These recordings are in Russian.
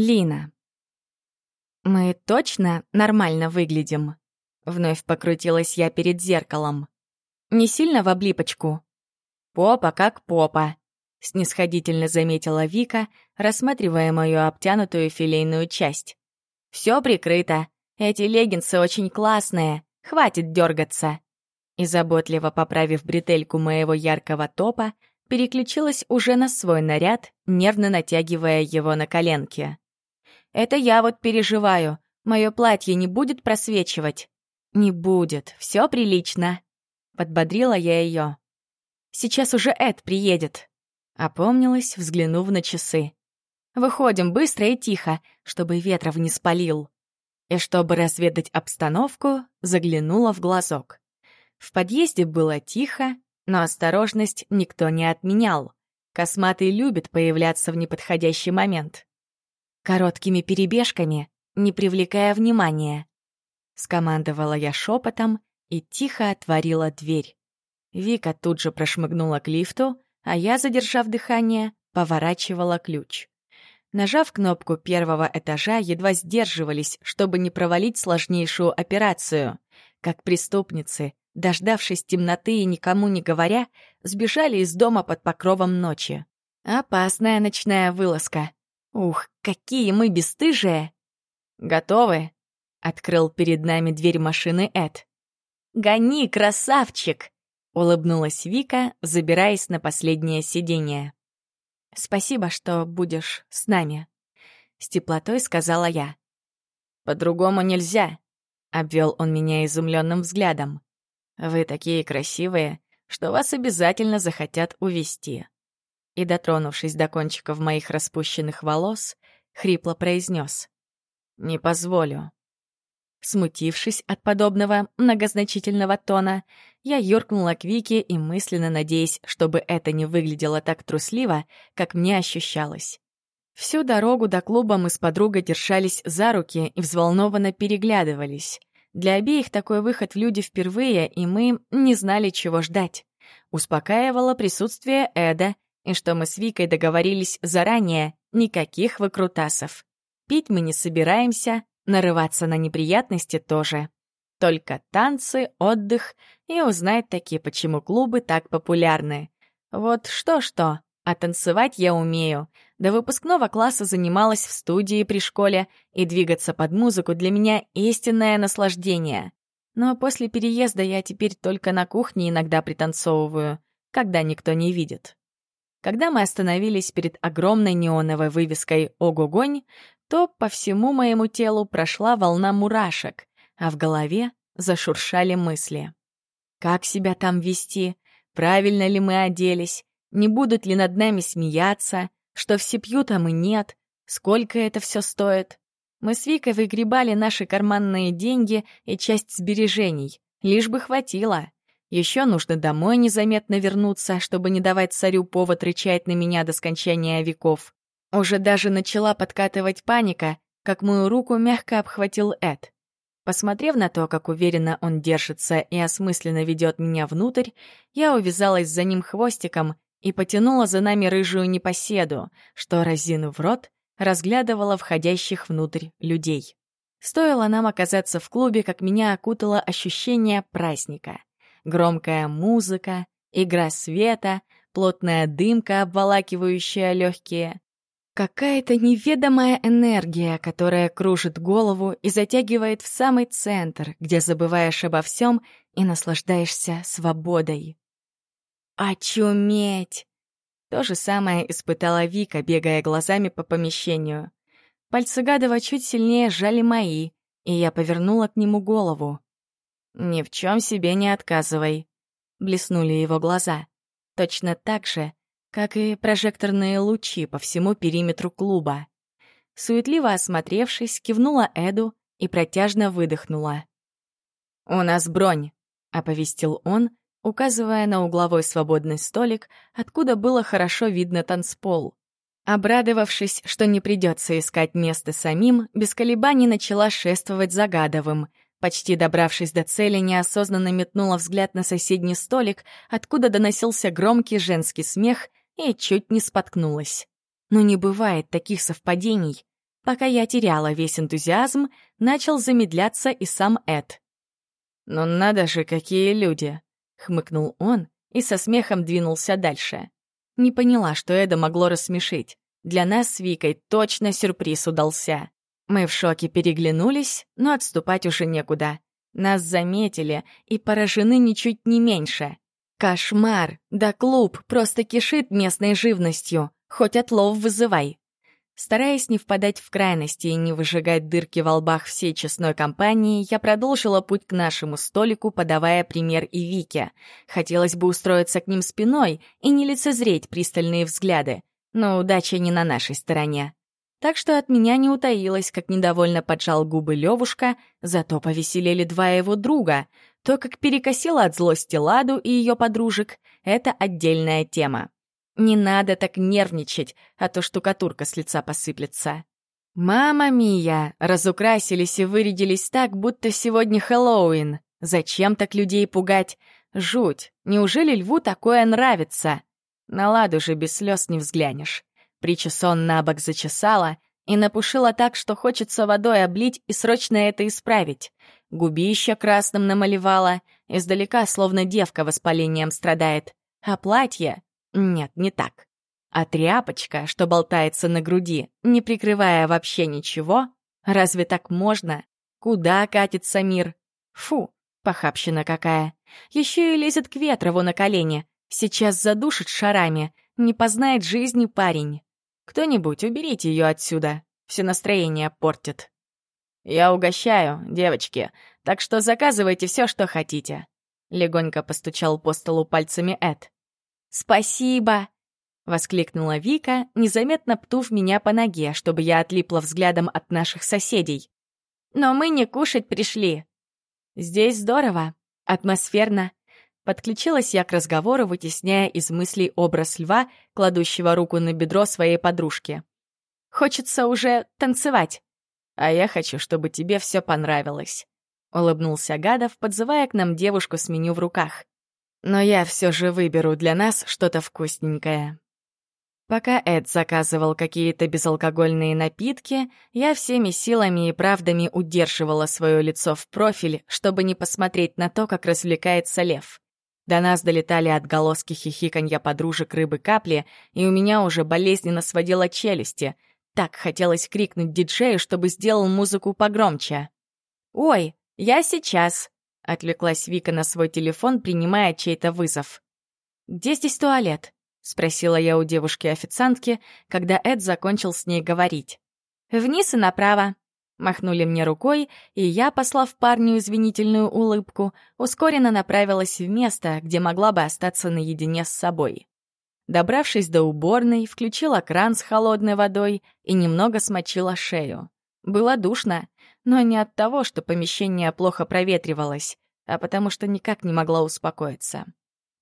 Лина. «Мы точно нормально выглядим?» Вновь покрутилась я перед зеркалом. «Не сильно в облипочку?» «Попа как попа», — снисходительно заметила Вика, рассматривая мою обтянутую филейную часть. «Всё прикрыто. Эти леггинсы очень классные. Хватит дергаться». И заботливо поправив бретельку моего яркого топа, переключилась уже на свой наряд, нервно натягивая его на коленки. «Это я вот переживаю. Мое платье не будет просвечивать?» «Не будет. Все прилично», — подбодрила я ее. «Сейчас уже Эд приедет». Опомнилась, взглянув на часы. «Выходим быстро и тихо, чтобы ветров не спалил». И чтобы разведать обстановку, заглянула в глазок. В подъезде было тихо, но осторожность никто не отменял. Косматый любит появляться в неподходящий момент. Короткими перебежками, не привлекая внимания. Скомандовала я шепотом и тихо отворила дверь. Вика тут же прошмыгнула к лифту, а я, задержав дыхание, поворачивала ключ. Нажав кнопку первого этажа, едва сдерживались, чтобы не провалить сложнейшую операцию. Как преступницы, дождавшись темноты и никому не говоря, сбежали из дома под покровом ночи. Опасная ночная вылазка. Ух, какие мы бесстыжие! Готовы? Открыл перед нами дверь машины Эд. «Гони, красавчик!» — улыбнулась Вика, забираясь на последнее сиденье. «Спасибо, что будешь с нами», — с теплотой сказала я. «По-другому нельзя», — обвел он меня изумленным взглядом. «Вы такие красивые, что вас обязательно захотят увести. И, дотронувшись до кончиков моих распущенных волос, хрипло произнес: «Не позволю». Смутившись от подобного многозначительного тона, я юркнула к Вике и мысленно надеясь, чтобы это не выглядело так трусливо, как мне ощущалось. Всю дорогу до клуба мы с подругой держались за руки и взволнованно переглядывались. Для обеих такой выход в люди впервые, и мы не знали, чего ждать. Успокаивало присутствие Эда, и что мы с Викой договорились заранее, никаких выкрутасов. Пить мы не собираемся, Нарываться на неприятности тоже. Только танцы, отдых и узнать таки, почему клубы так популярны. Вот что-что, а танцевать я умею. До выпускного класса занималась в студии при школе, и двигаться под музыку для меня истинное наслаждение. Но после переезда я теперь только на кухне иногда пританцовываю, когда никто не видит. Когда мы остановились перед огромной неоновой вывеской «Огогонь», то по всему моему телу прошла волна мурашек, а в голове зашуршали мысли. Как себя там вести? Правильно ли мы оделись? Не будут ли над нами смеяться? Что все пьют, а мы нет? Сколько это все стоит? Мы с Викой выгребали наши карманные деньги и часть сбережений. Лишь бы хватило. Еще нужно домой незаметно вернуться, чтобы не давать царю повод рычать на меня до скончания веков. Уже даже начала подкатывать паника, как мою руку мягко обхватил Эд. Посмотрев на то, как уверенно он держится и осмысленно ведет меня внутрь, я увязалась за ним хвостиком и потянула за нами рыжую непоседу, что, разинув рот, разглядывала входящих внутрь людей. Стоило нам оказаться в клубе, как меня окутало ощущение праздника. Громкая музыка, игра света, плотная дымка, обволакивающая легкие. Какая-то неведомая энергия, которая кружит голову и затягивает в самый центр, где забываешь обо всем и наслаждаешься свободой. Очуметь! То же самое испытала Вика, бегая глазами по помещению. Пальцы Гадова чуть сильнее сжали мои, и я повернула к нему голову. «Ни в чем себе не отказывай», — блеснули его глаза. Точно так же, как и прожекторные лучи по всему периметру клуба. Суетливо осмотревшись, кивнула Эду и протяжно выдохнула. «У нас бронь», — оповестил он, указывая на угловой свободный столик, откуда было хорошо видно танцпол. Обрадовавшись, что не придется искать место самим, без колебаний начала шествовать за Гадовым. Почти добравшись до цели, неосознанно метнула взгляд на соседний столик, откуда доносился громкий женский смех и чуть не споткнулась. Но не бывает таких совпадений. Пока я теряла весь энтузиазм, начал замедляться и сам Эд. «Ну надо же, какие люди!» — хмыкнул он и со смехом двинулся дальше. Не поняла, что Эда могло рассмешить. Для нас с Викой точно сюрприз удался. Мы в шоке переглянулись, но отступать уже некуда. Нас заметили и поражены ничуть не меньше. Кошмар! Да клуб просто кишит местной живностью. Хоть отлов вызывай. Стараясь не впадать в крайности и не выжигать дырки во лбах всей честной компании, я продолжила путь к нашему столику, подавая пример и Вике. Хотелось бы устроиться к ним спиной и не лицезреть пристальные взгляды, но удача не на нашей стороне. Так что от меня не утаилось, как недовольно поджал губы Левушка, зато повеселели два его друга. То, как перекосила от злости Ладу и ее подружек, это отдельная тема. Не надо так нервничать, а то штукатурка с лица посыплется. «Мама Мия!» Разукрасились и вырядились так, будто сегодня Хэллоуин. Зачем так людей пугать? Жуть! Неужели льву такое нравится? На ладу же без слез не взглянешь. Причесон на бок зачесала и напушила так, что хочется водой облить и срочно это исправить. Губища красным намалевала, издалека словно девка воспалением страдает. А платье нет, не так. А тряпочка, что болтается на груди, не прикрывая вообще ничего, разве так можно? Куда катится мир? Фу, похабщина какая. Еще и лезет к Ветрову на колени. Сейчас задушит шарами. Не познает жизни парень. Кто-нибудь уберите ее отсюда. Все настроение портит. Я угощаю, девочки, так что заказывайте все, что хотите. Легонько постучал по столу пальцами Эд. «Спасибо!» — воскликнула Вика, незаметно птув меня по ноге, чтобы я отлипла взглядом от наших соседей. «Но мы не кушать пришли!» «Здесь здорово, атмосферно!» Подключилась я к разговору, вытесняя из мыслей образ льва, кладущего руку на бедро своей подружки. «Хочется уже танцевать!» «А я хочу, чтобы тебе все понравилось!» — улыбнулся Гадов, подзывая к нам девушку с меню в руках. Но я все же выберу для нас что-то вкусненькое. Пока Эд заказывал какие-то безалкогольные напитки, я всеми силами и правдами удерживала свое лицо в профиль, чтобы не посмотреть на то, как развлекается лев. До нас долетали отголоски хихиканья подружек рыбы капли, и у меня уже болезненно сводило челюсти. Так хотелось крикнуть диджею, чтобы сделал музыку погромче. «Ой, я сейчас!» Отвлеклась Вика на свой телефон, принимая чей-то вызов. «Где здесь туалет?» — спросила я у девушки-официантки, когда Эд закончил с ней говорить. «Вниз и направо», — махнули мне рукой, и я, послав парню извинительную улыбку, ускоренно направилась в место, где могла бы остаться наедине с собой. Добравшись до уборной, включила кран с холодной водой и немного смочила шею. Было душно, но не от того, что помещение плохо проветривалось, а потому что никак не могла успокоиться.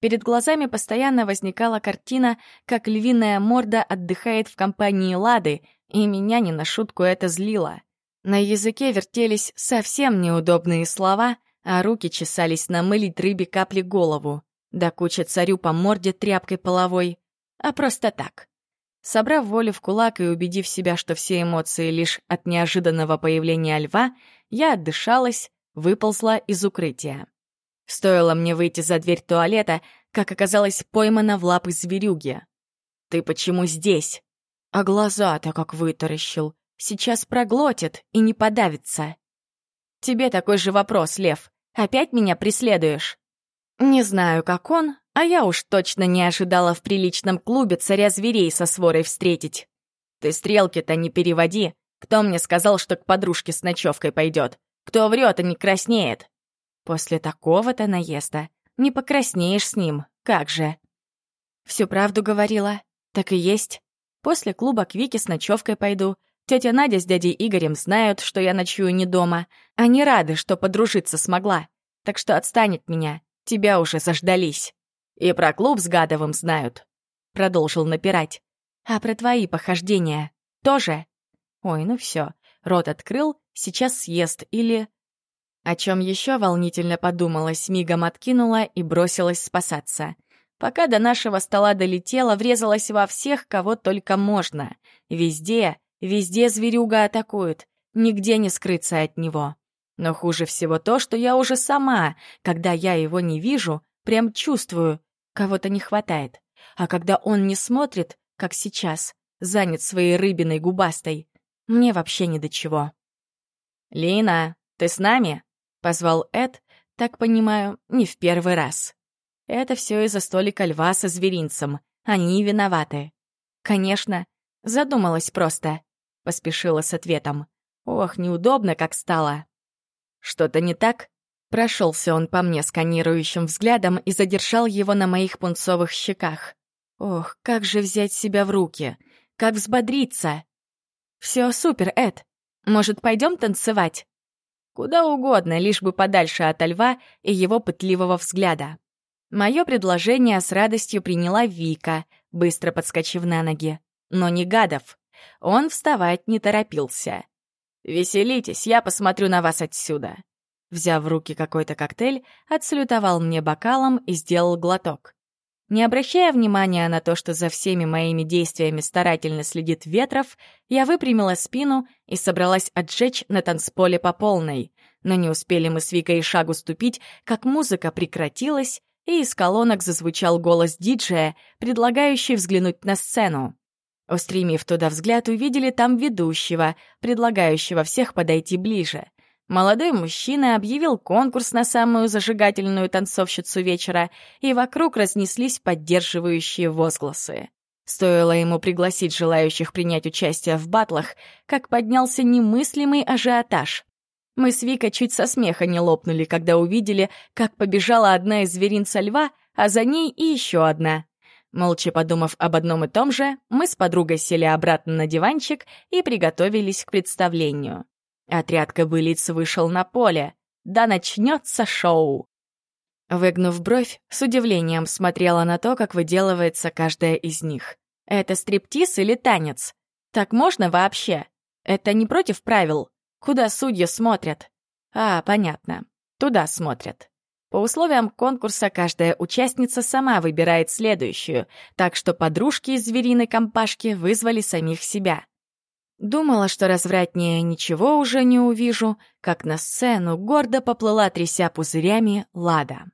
Перед глазами постоянно возникала картина, как львиная морда отдыхает в компании Лады, и меня не на шутку это злило. На языке вертелись совсем неудобные слова, а руки чесались намылить рыбе капли голову. Да куча царю по морде тряпкой половой. А просто так. Собрав волю в кулак и убедив себя, что все эмоции лишь от неожиданного появления льва, я отдышалась, выползла из укрытия. Стоило мне выйти за дверь туалета, как оказалось поймана в лапы зверюги. «Ты почему здесь?» А глаза-то как вытаращил. Сейчас проглотит и не подавится. «Тебе такой же вопрос, Лев. Опять меня преследуешь?» Не знаю, как он, а я уж точно не ожидала в приличном клубе царя зверей со сворой встретить. Ты стрелки-то не переводи. Кто мне сказал, что к подружке с ночевкой пойдет? Кто врет и не краснеет? После такого-то наезда не покраснеешь с ним, как же. Всю правду говорила. Так и есть. После клуба к Вике с ночевкой пойду. Тетя Надя с дядей Игорем знают, что я ночую не дома. Они рады, что подружиться смогла. Так что отстанет меня. Тебя уже заждались. «И про клуб с Гадовым знают», — продолжил напирать. «А про твои похождения тоже?» «Ой, ну все, рот открыл, сейчас съест или...» О чем еще волнительно подумалась, мигом откинула и бросилась спасаться. Пока до нашего стола долетела, врезалась во всех, кого только можно. Везде Везде зверюга атакует, нигде не скрыться от него. Но хуже всего то, что я уже сама, когда я его не вижу, прям чувствую, кого-то не хватает. А когда он не смотрит, как сейчас, занят своей рыбиной губастой, мне вообще ни до чего. «Лина, ты с нами?» — позвал Эд, так понимаю, не в первый раз. Это все из-за столика льва со зверинцем. Они виноваты. Конечно, задумалась просто. Поспешила с ответом. Ох, неудобно как стало. Что-то не так? Прошелся он по мне сканирующим взглядом и задержал его на моих пунцовых щеках. Ох, как же взять себя в руки? Как взбодриться? Все супер, Эд. Может, пойдем танцевать? Куда угодно, лишь бы подальше от льва и его пытливого взгляда. Мое предложение с радостью приняла Вика, быстро подскочив на ноги. Но не Гадов. Он вставать не торопился. «Веселитесь, я посмотрю на вас отсюда». Взяв в руки какой-то коктейль, отсалютовал мне бокалом и сделал глоток. Не обращая внимания на то, что за всеми моими действиями старательно следит Ветров, я выпрямила спину и собралась отжечь на танцполе по полной. Но не успели мы с Викой шагу ступить, как музыка прекратилась, и из колонок зазвучал голос диджея, предлагающий взглянуть на сцену. Устремив туда взгляд, увидели там ведущего, предлагающего всех подойти ближе. Молодой мужчина объявил конкурс на самую зажигательную танцовщицу вечера, и вокруг разнеслись поддерживающие возгласы. Стоило ему пригласить желающих принять участие в батлах, как поднялся немыслимый ажиотаж. Мы с Викой чуть со смеха не лопнули, когда увидели, как побежала одна из зверинца льва, а за ней и еще одна. Молча подумав об одном и том же, мы с подругой сели обратно на диванчик и приготовились к представлению. Отряд кобылиц вышел на поле. Да начнется шоу! Выгнув бровь, с удивлением смотрела на то, как выделывается каждая из них. Это стриптиз или танец? Так можно вообще? Это не против правил? Куда судьи смотрят? А, понятно. Туда смотрят. По условиям конкурса каждая участница сама выбирает следующую, так что подружки из звериной компашки вызвали самих себя. Думала, что развратнее ничего уже не увижу, как на сцену гордо поплыла, тряся пузырями, Лада.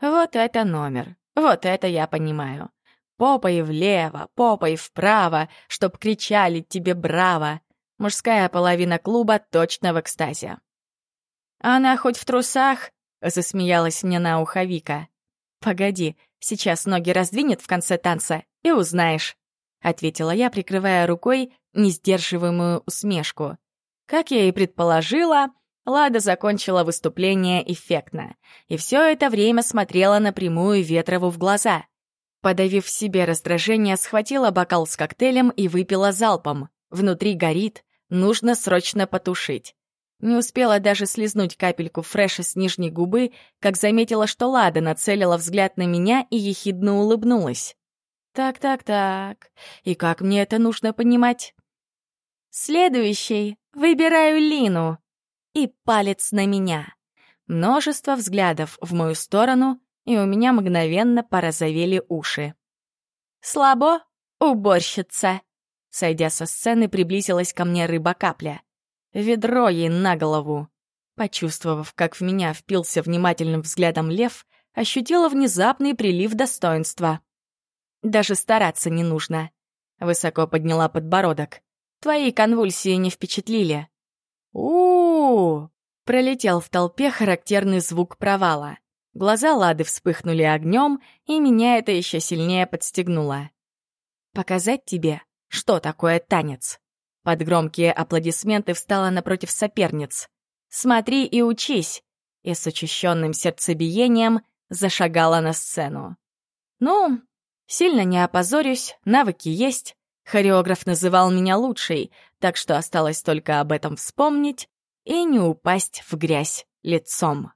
Вот это номер, вот это я понимаю. Попой влево, попой вправо, чтоб кричали тебе «Браво!» Мужская половина клуба точно в экстазе. «Она хоть в трусах?» — засмеялась мне на ухо Вика. «Погоди, сейчас ноги раздвинет в конце танца, и узнаешь», — ответила я, прикрывая рукой несдерживаемую усмешку. Как я и предположила, Лада закончила выступление эффектно, и все это время смотрела напрямую Ветрову в глаза. Подавив в себе раздражение, схватила бокал с коктейлем и выпила залпом. Внутри горит, Нужно срочно потушить. Не успела даже слезнуть капельку фреша с нижней губы, как заметила, что Лада нацелила взгляд на меня и ехидно улыбнулась. Так-так-так, и как мне это нужно понимать? Следующий. Выбираю Лину. И палец на меня. Множество взглядов в мою сторону, и у меня мгновенно порозовели уши. «Слабо, уборщица!» Сойдя со сцены, приблизилась ко мне рыба-капля. Ведро ей на голову. Почувствовав, как в меня впился внимательным взглядом лев, ощутила внезапный прилив достоинства. Даже стараться не нужно. Высоко подняла подбородок. Твои конвульсии не впечатлили. у у, -у Пролетел в толпе характерный звук провала. Глаза Лады вспыхнули огнем, и меня это еще сильнее подстегнуло. «Показать тебе?» Что такое танец? Под громкие аплодисменты встала напротив соперниц. «Смотри и учись!» И с учащенным сердцебиением зашагала на сцену. «Ну, сильно не опозорюсь, навыки есть. Хореограф называл меня лучшей, так что осталось только об этом вспомнить и не упасть в грязь лицом».